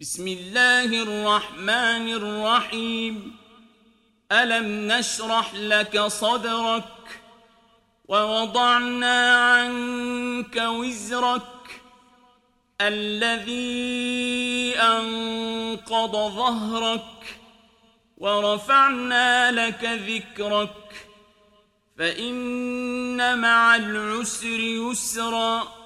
بسم الله الرحمن الرحيم. ألم نشرح لك صدرك ووضعنا عنك وزرك الذي أنقض ظهرك ورفعنا لك ذكرك فإن مع العسر يسرا.